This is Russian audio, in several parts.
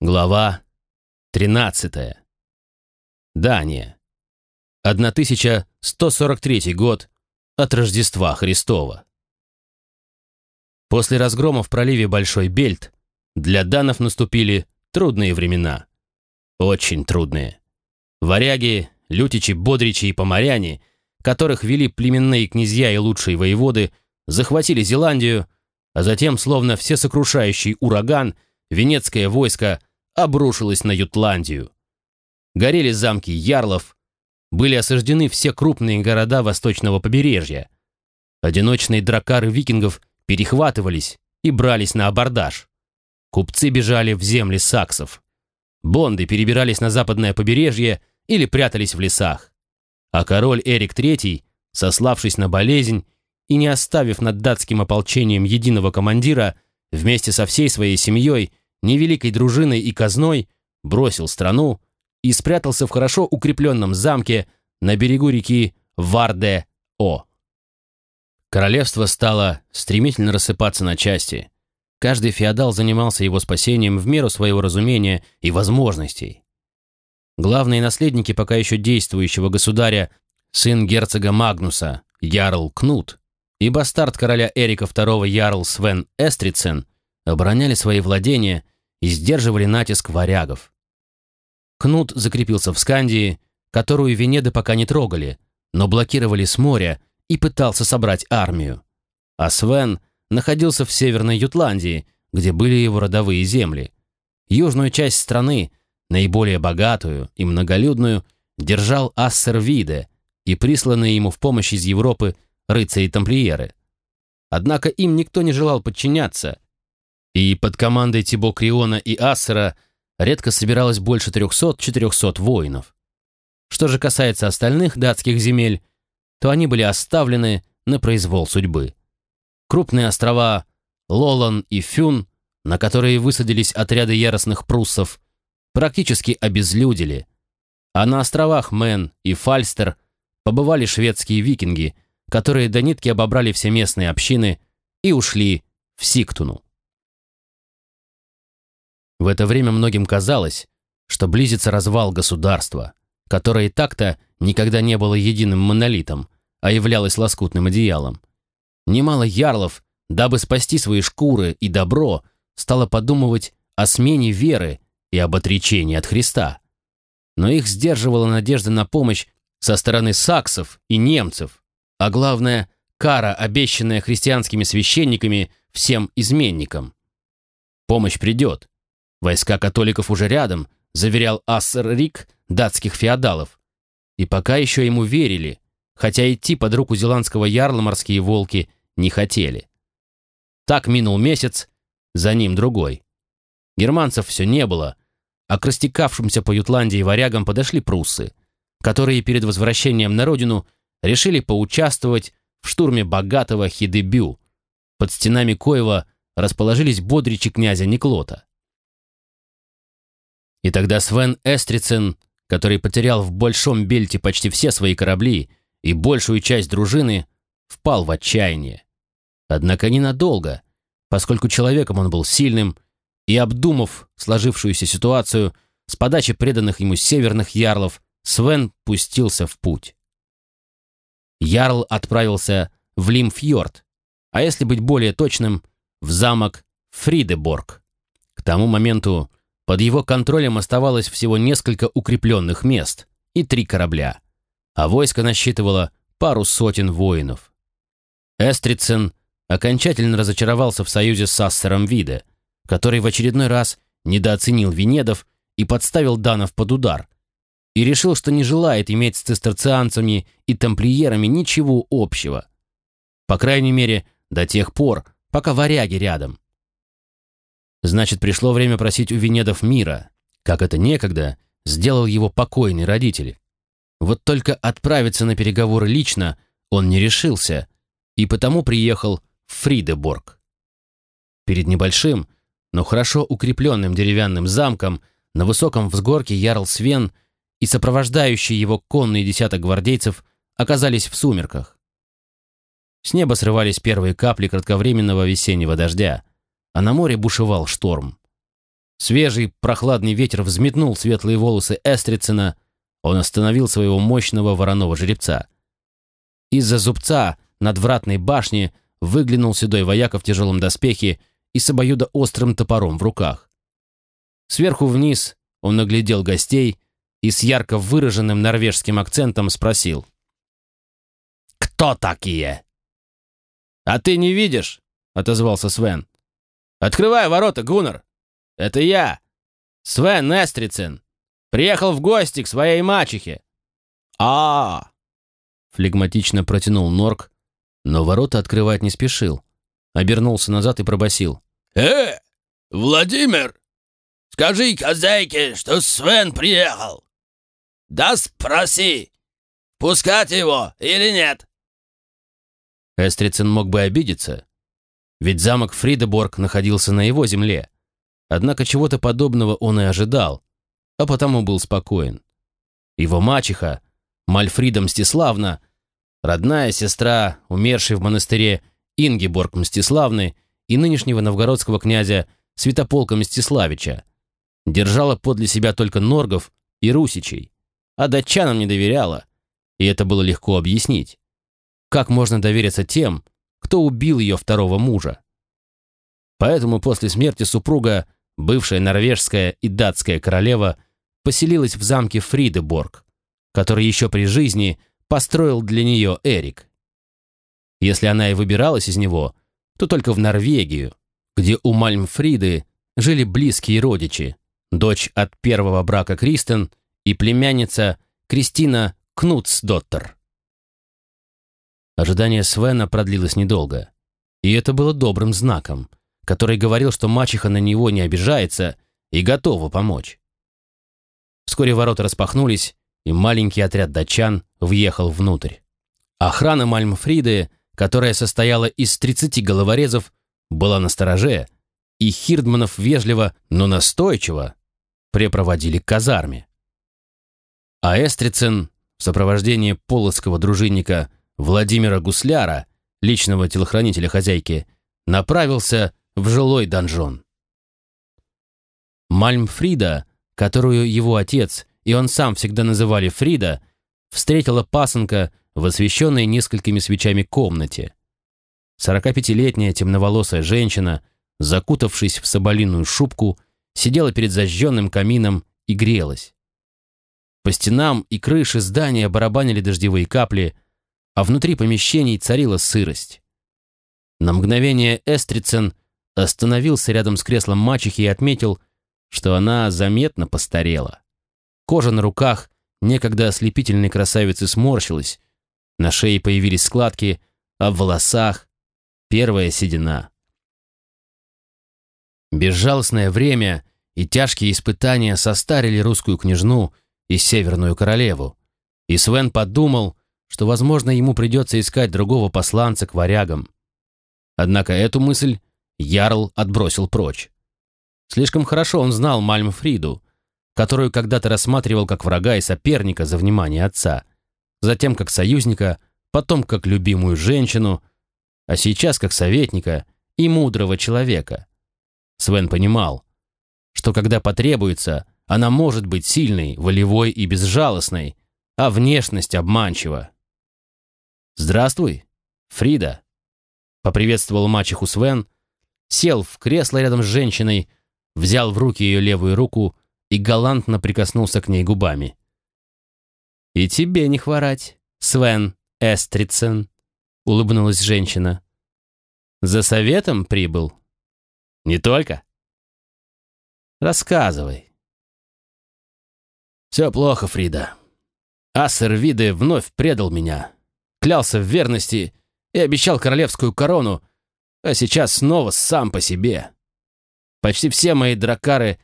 Глава 13. Дания. 1143 год от Рождества Христова. После разгрома в проливе Большой Бельт для данов наступили трудные времена. Очень трудные. Варяги, лютичи, бодричи и поморяне, которых вели племенные князья и лучшие воеводы, захватили Зеландию, а затем, словно всесокрушающий ураган, венецкое войско – обрушилась на Ютландию. Горели замки ярлов, были осаждены все крупные города восточного побережья. Одиночные дракары викингов перехватывались и брались на абордаж. Купцы бежали в земли саксов. Бонды перебирались на западное побережье или прятались в лесах. А король Эрик III, сославшись на болезнь и не оставив над датским ополчением единого командира, вместе со всей своей семьей невеликой дружиной и казной, бросил страну и спрятался в хорошо укрепленном замке на берегу реки Варде-О. Королевство стало стремительно рассыпаться на части. Каждый феодал занимался его спасением в меру своего разумения и возможностей. Главные наследники пока еще действующего государя, сын герцога Магнуса, Ярл Кнут, и бастард короля Эрика II Ярл Свен Эстрицен – обороняли свои владения и сдерживали натиск варягов. Кнут закрепился в Скандии, которую Венеды пока не трогали, но блокировали с моря и пытался собрать армию. А Свен находился в Северной Ютландии, где были его родовые земли. Южную часть страны, наиболее богатую и многолюдную, держал Ассер Виде и присланные ему в помощь из Европы рыцари-тамплиеры. Однако им никто не желал подчиняться, и под командой Тибо Криона и Ассера редко собиралось больше 300-400 воинов. Что же касается остальных датских земель, то они были оставлены на произвол судьбы. Крупные острова Лолан и Фюн, на которые высадились отряды яростных пруссов, практически обезлюдили, а на островах Мэн и Фальстер побывали шведские викинги, которые до нитки обобрали все местные общины и ушли в Сиктуну. В это время многим казалось, что близится развал государства, которое и так-то никогда не было единым монолитом, а являлось лоскутным одеялом. Немало ярлов, дабы спасти свои шкуры и добро, стало подумывать о смене веры и об отречении от Христа. Но их сдерживала надежда на помощь со стороны саксов и немцев, а главное – кара, обещанная христианскими священниками всем изменникам. Помощь придет, Войска католиков уже рядом, заверял Ассер Рик датских феодалов. И пока еще ему верили, хотя идти под руку зеландского ярла морские волки не хотели. Так минул месяц, за ним другой. Германцев все не было, а к растекавшимся по Ютландии варягам подошли пруссы, которые перед возвращением на родину решили поучаствовать в штурме богатого Хидебю. Под стенами Коева расположились бодричи князя Никлота. И тогда Свен Эстрицен, который потерял в Большом Бельте почти все свои корабли и большую часть дружины, впал в отчаяние. Однако ненадолго, поскольку человеком он был сильным, и, обдумав сложившуюся ситуацию, с подачи преданных ему северных ярлов, Свен пустился в путь. Ярл отправился в Лимфьорд, а если быть более точным, в замок Фридеборг. К тому моменту под его контролем оставалось всего несколько укрепленных мест и три корабля, а войско насчитывало пару сотен воинов. Эстрицен окончательно разочаровался в союзе с Ассером Виде, который в очередной раз недооценил Венедов и подставил данов под удар, и решил, что не желает иметь с цистерцианцами и тамплиерами ничего общего. По крайней мере, до тех пор, пока варяги рядом. Значит, пришло время просить у Венедов мира, как это некогда сделал его покойный родитель. Вот только отправиться на переговоры лично он не решился, и потому приехал в Фридеборг. Перед небольшим, но хорошо укрепленным деревянным замком на высоком взгорке Ярл Свен и сопровождающий его конный десяток гвардейцев оказались в сумерках. С неба срывались первые капли кратковременного весеннего дождя, а на море бушевал шторм. Свежий прохладный ветер взметнул светлые волосы Эстрицена, он остановил своего мощного вороного жеребца. Из-за зубца над вратной башни выглянул седой вояка в тяжелом доспехе и с обоюдоострым топором в руках. Сверху вниз он наглядел гостей и с ярко выраженным норвежским акцентом спросил. «Кто такие?» «А ты не видишь?» — отозвался Свен. «Открывай ворота, Гуннар! Это я, Свен Эстрицен, приехал в гости к своей мачехе!» а, -а, -а флегматично протянул Норк, но ворота открывать не спешил. Обернулся назад и пробасил: «Э, Владимир, скажи хозяйке, что Свен приехал. Да спроси, пускать его или нет?» Эстрицен мог бы обидеться, ведь замок Фридеборг находился на его земле. Однако чего-то подобного он и ожидал, а потому был спокоен. Его мачеха, Мальфрида Мстиславна, родная сестра, умершей в монастыре Ингеборг Мстиславны и нынешнего новгородского князя Святополка Мстиславича, держала подле себя только норгов и русичей, а датчанам не доверяла, и это было легко объяснить. Как можно довериться тем, кто убил ее второго мужа? Поэтому после смерти супруга бывшая норвежская и датская королева поселилась в замке Фридеборг, который еще при жизни построил для нее Эрик. Если она и выбиралась из него, то только в Норвегию, где у Мальмфриды жили близкие родичи, дочь от первого брака Кристен и племянница Кристина Кнутсдоттер. Ожидание Свена продлилось недолго. И это было добрым знаком, который говорил, что мачеха на него не обижается и готова помочь. Вскоре ворота распахнулись, и маленький отряд датчан въехал внутрь. Охрана Мальмфриды, которая состояла из 30 головорезов, была на стороже, и Хирдманов вежливо, но настойчиво препроводили к казарме. А Эстрицен в сопровождении полоцкого дружинника Владимира Гусляра, личного телохранителя хозяйки, направился в жилой донжон. Мальмфрида, которую его отец и он сам всегда называли Фрида, встретила пасынка в освещенной несколькими свечами комнате. 45-летняя темноволосая женщина, закутавшись в соболиную шубку, сидела перед зажженным камином и грелась. По стенам и крыше здания барабанили дождевые капли, а внутри помещений царила сырость. На мгновение Эстрицен остановился рядом с креслом мачехи и отметил, что она заметно постарела. Кожа на руках некогда ослепительной красавицы сморщилась, на шее появились складки, а в волосах первая седина. Безжалостное время и тяжкие испытания состарили русскую княжну и северную королеву, и Свен подумал, что, возможно, ему придется искать другого посланца к варягам. Однако эту мысль Ярл отбросил прочь. Слишком хорошо он знал Мальмфриду, которую когда-то рассматривал как врага и соперника за внимание отца, затем как союзника, потом как любимую женщину, а сейчас как советника и мудрого человека. Свен понимал, что когда потребуется, она может быть сильной, волевой и безжалостной, а внешность обманчива. «Здравствуй, Фрида», — поприветствовал мачеху Свен, сел в кресло рядом с женщиной, взял в руки ее левую руку и галантно прикоснулся к ней губами. «И тебе не хворать, Свен Эстрицен», — улыбнулась женщина. «За советом прибыл?» «Не только?» «Рассказывай». «Все плохо, Фрида. Ассер вновь предал меня клялся в верности и обещал королевскую корону, а сейчас снова сам по себе. Почти все мои дракары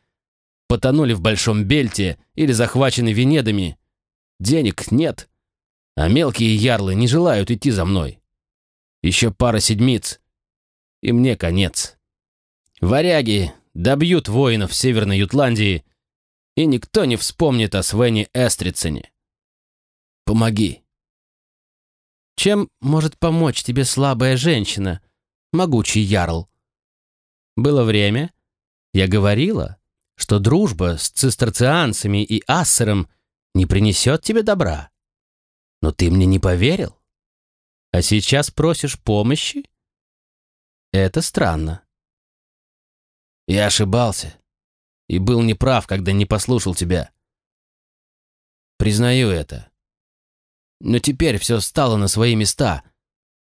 потонули в Большом Бельте или захвачены Венедами. Денег нет, а мелкие ярлы не желают идти за мной. Еще пара седмиц, и мне конец. Варяги добьют воинов Северной Ютландии, и никто не вспомнит о Свене Эстрицене. Помоги. Чем может помочь тебе слабая женщина, могучий ярл? Было время, я говорила, что дружба с цистерцианцами и ассером не принесет тебе добра. Но ты мне не поверил. А сейчас просишь помощи? Это странно. Я ошибался и был неправ, когда не послушал тебя. Признаю это. Но теперь все стало на свои места,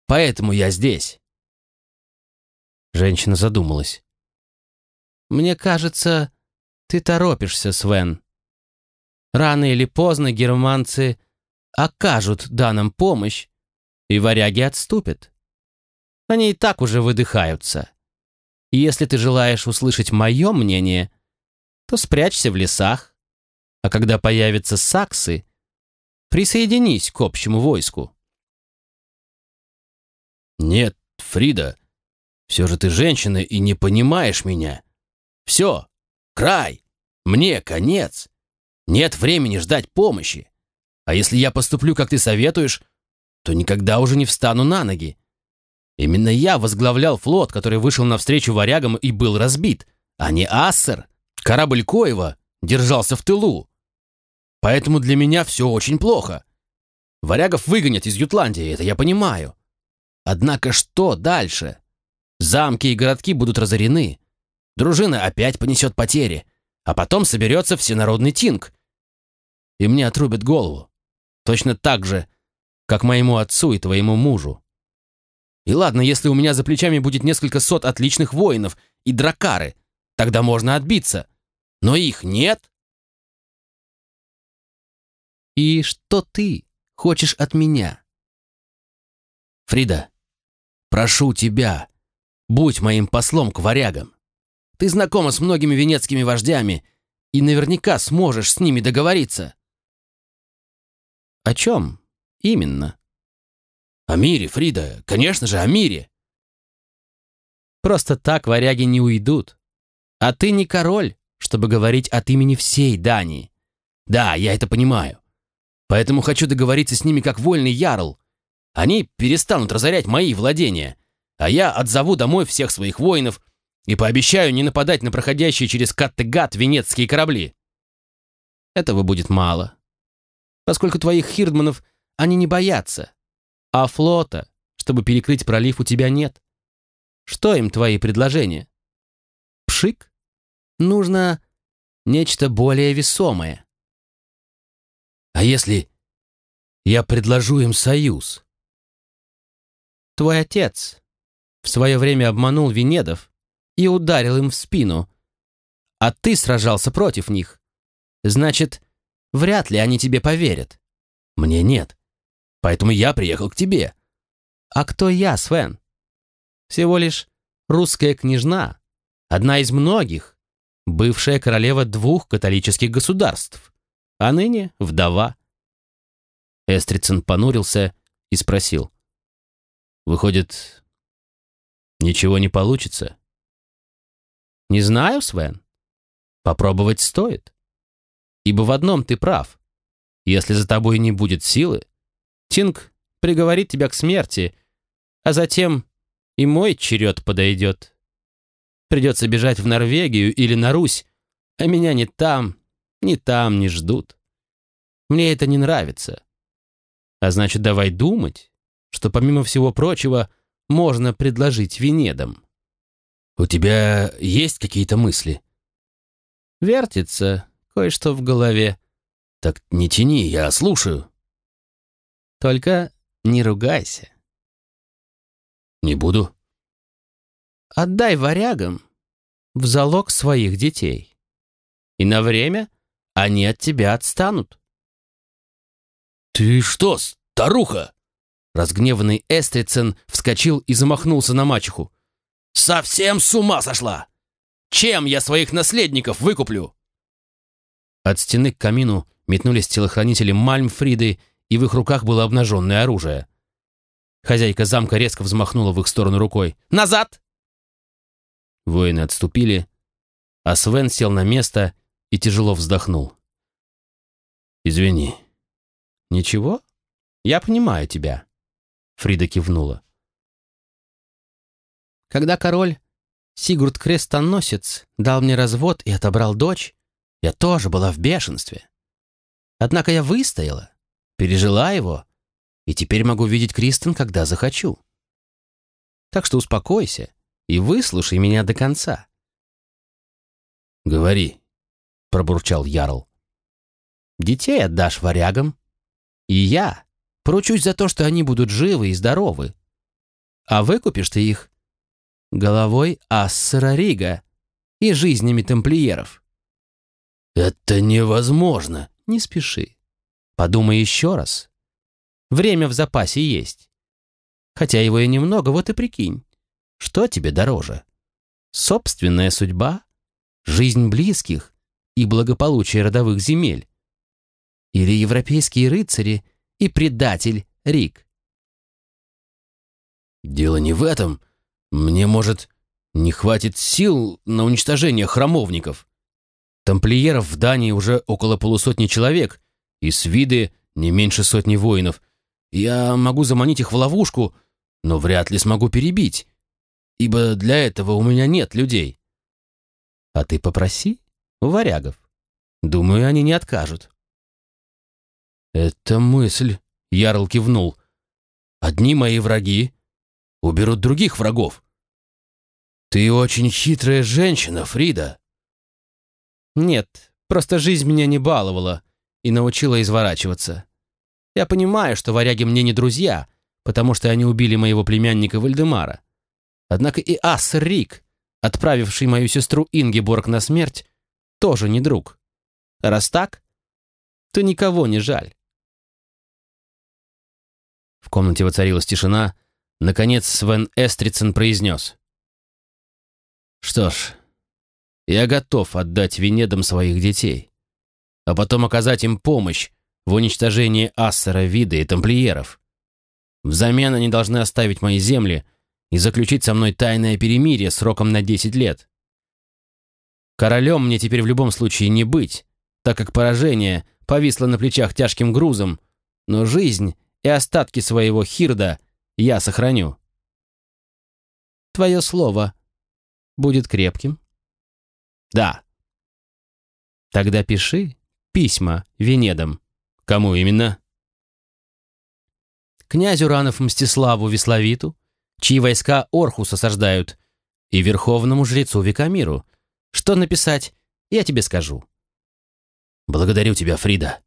поэтому я здесь. Женщина задумалась. «Мне кажется, ты торопишься, Свен. Рано или поздно германцы окажут данным помощь, и варяги отступят. Они и так уже выдыхаются. И если ты желаешь услышать мое мнение, то спрячься в лесах, а когда появятся саксы, присоединись к общему войску. Нет, Фрида, все же ты женщина и не понимаешь меня. Все, край, мне конец. Нет времени ждать помощи. А если я поступлю, как ты советуешь, то никогда уже не встану на ноги. Именно я возглавлял флот, который вышел навстречу варягам и был разбит, а не Ассер. Корабль Коева держался в тылу. Поэтому для меня все очень плохо. Варягов выгонят из Ютландии, это я понимаю. Однако что дальше? Замки и городки будут разорены. Дружина опять понесет потери, а потом соберется всенародный тинг. И мне отрубят голову. Точно так же, как моему отцу и твоему мужу. И ладно, если у меня за плечами будет несколько сот отличных воинов и дракары, тогда можно отбиться. Но их нет. И что ты хочешь от меня? Фрида, прошу тебя, Будь моим послом к варягам. Ты знакома с многими венецкими вождями и наверняка сможешь с ними договориться. О чем именно? О мире, Фрида, конечно же, о мире. Просто так варяги не уйдут. А ты не король, чтобы говорить от имени всей Дании. Да, я это понимаю. Поэтому хочу договориться с ними как вольный ярл. Они перестанут разорять мои владения а я отзову домой всех своих воинов и пообещаю не нападать на проходящие через Каттегат венецкие корабли. Этого будет мало, поскольку твоих хирдманов они не боятся, а флота, чтобы перекрыть пролив, у тебя нет. Что им твои предложения? Пшик? Нужно нечто более весомое. А если я предложу им союз? Твой отец в свое время обманул Венедов и ударил им в спину, а ты сражался против них. Значит, вряд ли они тебе поверят. Мне нет. Поэтому я приехал к тебе. А кто я, Свен? Всего лишь русская княжна, одна из многих, бывшая королева двух католических государств, а ныне вдова. Эстрицен понурился и спросил. «Выходит, Ничего не получится. Не знаю, Свен. Попробовать стоит. Ибо в одном ты прав. Если за тобой не будет силы, Тинг приговорит тебя к смерти, а затем и мой черед подойдет. Придется бежать в Норвегию или на Русь, а меня ни там, ни там не ждут. Мне это не нравится. А значит, давай думать, что помимо всего прочего можно предложить Венедам. «У тебя есть какие-то мысли?» «Вертится кое-что в голове». «Так не тяни, я слушаю». «Только не ругайся». «Не буду». «Отдай варягам в залог своих детей, и на время они от тебя отстанут». «Ты что, старуха?» Разгневанный Эстрицен вскочил и замахнулся на мачеху. «Совсем с ума сошла! Чем я своих наследников выкуплю?» От стены к камину метнулись телохранители Мальмфриды, и в их руках было обнаженное оружие. Хозяйка замка резко взмахнула в их сторону рукой. «Назад!» Воины отступили, а Свен сел на место и тяжело вздохнул. «Извини». «Ничего, я понимаю тебя». Фрида кивнула. Когда король Сигурд Крестоносец дал мне развод и отобрал дочь, я тоже была в бешенстве. Однако я выстояла, пережила его, и теперь могу видеть Кристен, когда захочу. Так что успокойся и выслушай меня до конца. «Говори», — пробурчал Ярл. «Детей отдашь варягам, и я поручусь за то, что они будут живы и здоровы. А выкупишь ты их головой Ассера Рига и жизнями тамплиеров». «Это невозможно!» «Не спеши. Подумай еще раз. Время в запасе есть. Хотя его и немного, вот и прикинь. Что тебе дороже? Собственная судьба? Жизнь близких и благополучие родовых земель? Или европейские рыцари и предатель Рик? Дело не в этом. Мне, может, не хватит сил на уничтожение храмовников. Тамплиеров в Дании уже около полусотни человек, и с виды не меньше сотни воинов. Я могу заманить их в ловушку, но вряд ли смогу перебить, ибо для этого у меня нет людей. А ты попроси у варягов. Думаю, они не откажут. Это мысль, Ярл кивнул. Одни мои враги уберут других врагов. Ты очень хитрая женщина, Фрида. Нет, просто жизнь меня не баловала и научила изворачиваться. Я понимаю, что варяги мне не друзья, потому что они убили моего племянника Вальдемара. Однако и Ас Рик, отправивший мою сестру Ингеборг на смерть, тоже не друг. Раз так, то никого не жаль. В комнате воцарилась тишина. Наконец Свен Эстрицен произнес. «Что ж, я готов отдать Венедам своих детей, а потом оказать им помощь в уничтожении Ассера, Вида и тамплиеров. Взамен они должны оставить мои земли и заключить со мной тайное перемирие сроком на 10 лет. Королем мне теперь в любом случае не быть, так как поражение повисло на плечах тяжким грузом, но жизнь и остатки своего хирда я сохраню. Твое слово будет крепким? Да. Тогда пиши письма Венедам. Кому именно? Князю Ранов Мстиславу Весловиту, чьи войска Орхус осаждают, и верховному жрецу Викамиру. Что написать, я тебе скажу. Благодарю тебя, Фрида.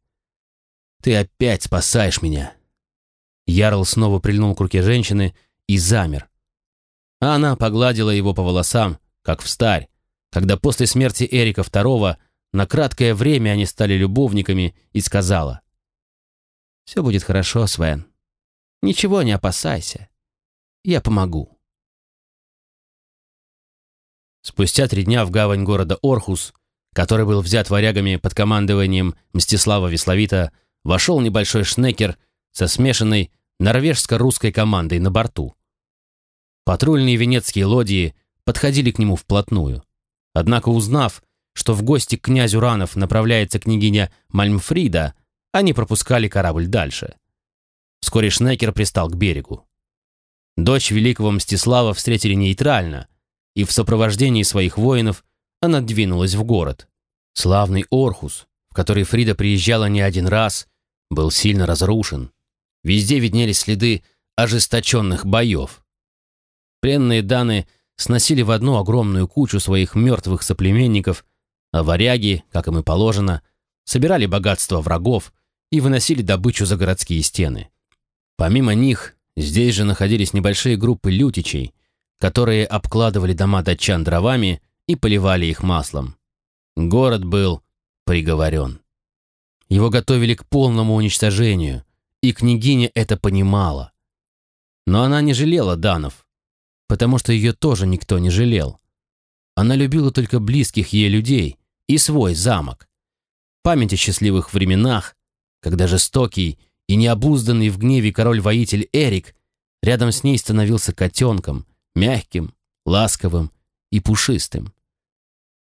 Ты опять спасаешь меня. Ярл снова прильнул к руке женщины и замер. А она погладила его по волосам, как в старь, когда после смерти Эрика II на краткое время они стали любовниками, и сказала, «Все будет хорошо, Свен. Ничего не опасайся. Я помогу». Спустя три дня в гавань города Орхус, который был взят варягами под командованием Мстислава Весловита, вошел небольшой шнекер со смешанной норвежско-русской командой на борту. Патрульные венецкие лодии подходили к нему вплотную. Однако, узнав, что в гости к князю Ранов направляется княгиня Мальмфрида, они пропускали корабль дальше. Вскоре Шнекер пристал к берегу. Дочь великого Мстислава встретили нейтрально, и в сопровождении своих воинов она двинулась в город. Славный Орхус, в который Фрида приезжала не один раз, был сильно разрушен. Везде виднелись следы ожесточенных боев. Пленные Даны – сносили в одну огромную кучу своих мертвых соплеменников, а варяги, как им и положено, собирали богатство врагов и выносили добычу за городские стены. Помимо них, здесь же находились небольшие группы лютичей, которые обкладывали дома датчан дровами и поливали их маслом. Город был приговорен. Его готовили к полному уничтожению, и княгиня это понимала. Но она не жалела данов, потому что ее тоже никто не жалел. Она любила только близких ей людей и свой замок. Память о счастливых временах, когда жестокий и необузданный в гневе король-воитель Эрик рядом с ней становился котенком, мягким, ласковым и пушистым.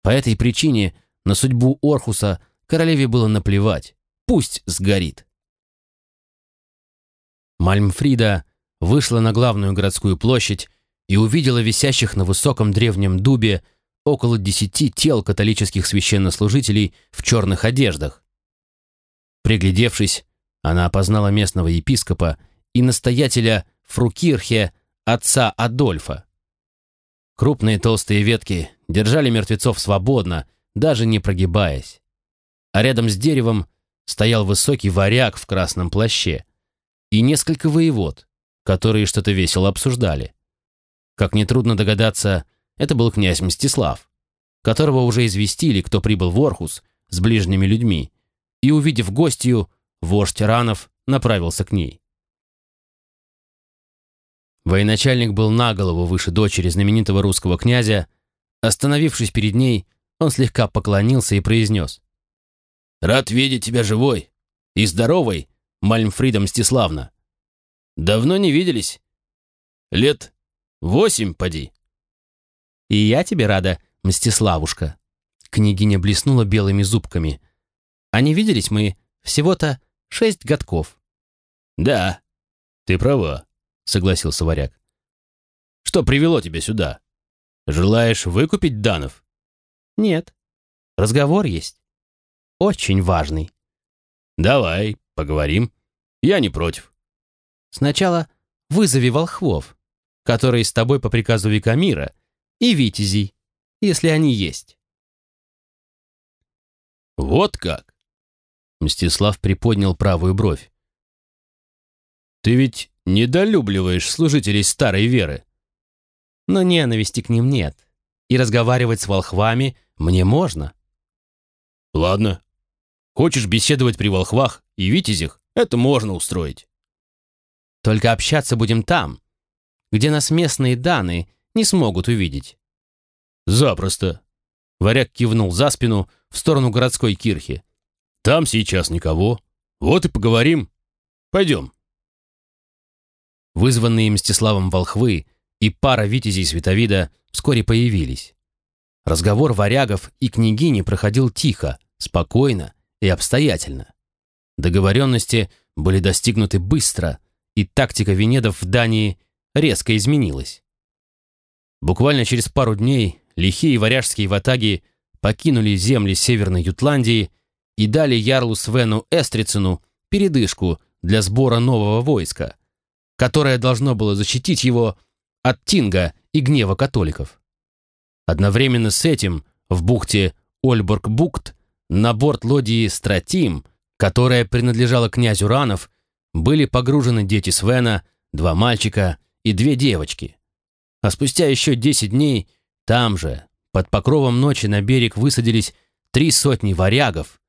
По этой причине на судьбу Орхуса королеве было наплевать, пусть сгорит. Мальмфрида вышла на главную городскую площадь и увидела висящих на высоком древнем дубе около десяти тел католических священнослужителей в черных одеждах. Приглядевшись, она опознала местного епископа и настоятеля Фрукирхе, отца Адольфа. Крупные толстые ветки держали мертвецов свободно, даже не прогибаясь. А рядом с деревом стоял высокий варяг в красном плаще и несколько воевод, которые что-то весело обсуждали. Как нетрудно догадаться, это был князь Мстислав, которого уже известили, кто прибыл в Орхус с ближними людьми, и, увидев гостью, вождь Ранов направился к ней. Военачальник был на голову выше дочери знаменитого русского князя. Остановившись перед ней, он слегка поклонился и произнес. «Рад видеть тебя живой и здоровой, Мальмфрида Мстиславна. Давно не виделись. Лет восемь, поди». «И я тебе рада, Мстиславушка». Княгиня блеснула белыми зубками. «А не виделись мы всего-то шесть годков». «Да, ты права», — согласился варяг. «Что привело тебя сюда? Желаешь выкупить данов?» «Нет. Разговор есть. Очень важный». «Давай, поговорим. Я не против». «Сначала вызови волхвов, которые с тобой по приказу Викамира, и витязей, если они есть». «Вот как?» Мстислав приподнял правую бровь. «Ты ведь недолюбливаешь служителей старой веры?» «Но ненависти к ним нет, и разговаривать с волхвами мне можно». «Ладно. Хочешь беседовать при волхвах и витязях, это можно устроить». «Только общаться будем там, где нас местные данные не смогут увидеть». «Запросто». Варяг кивнул за спину в сторону городской кирхи. «Там сейчас никого. Вот и поговорим. Пойдем». Вызванные Мстиславом волхвы и пара витязей Световида вскоре появились. Разговор варягов и княгини проходил тихо, спокойно и обстоятельно. Договоренности были достигнуты быстро, и тактика Венедов в Дании резко изменилась. Буквально через пару дней лихие варяжские ватаги покинули земли Северной Ютландии и дали ярлу Свену Эстрицену передышку для сбора нового войска, которое должно было защитить его от Тинга и гнева католиков. Одновременно с этим в бухте Ольборг-Букт на борт лодии «Стратим», которая принадлежала князю Ранов, были погружены дети Свена, два мальчика и две девочки. А спустя еще десять дней там же, под покровом ночи на берег высадились три сотни варягов,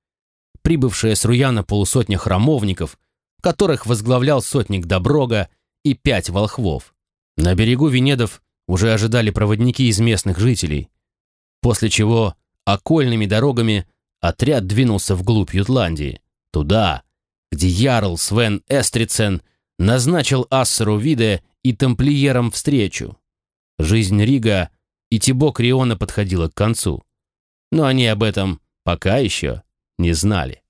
прибывшие с Руяна полусотня храмовников, которых возглавлял сотник Доброга и пять волхвов. На берегу Венедов уже ожидали проводники из местных жителей, после чего окольными дорогами отряд двинулся вглубь Ютландии, туда, где Ярл Свен Эстрицен назначил Ассеру Виде и тамплиерам встречу. Жизнь Рига и Тибок Риона подходила к концу, но они об этом пока еще не знали.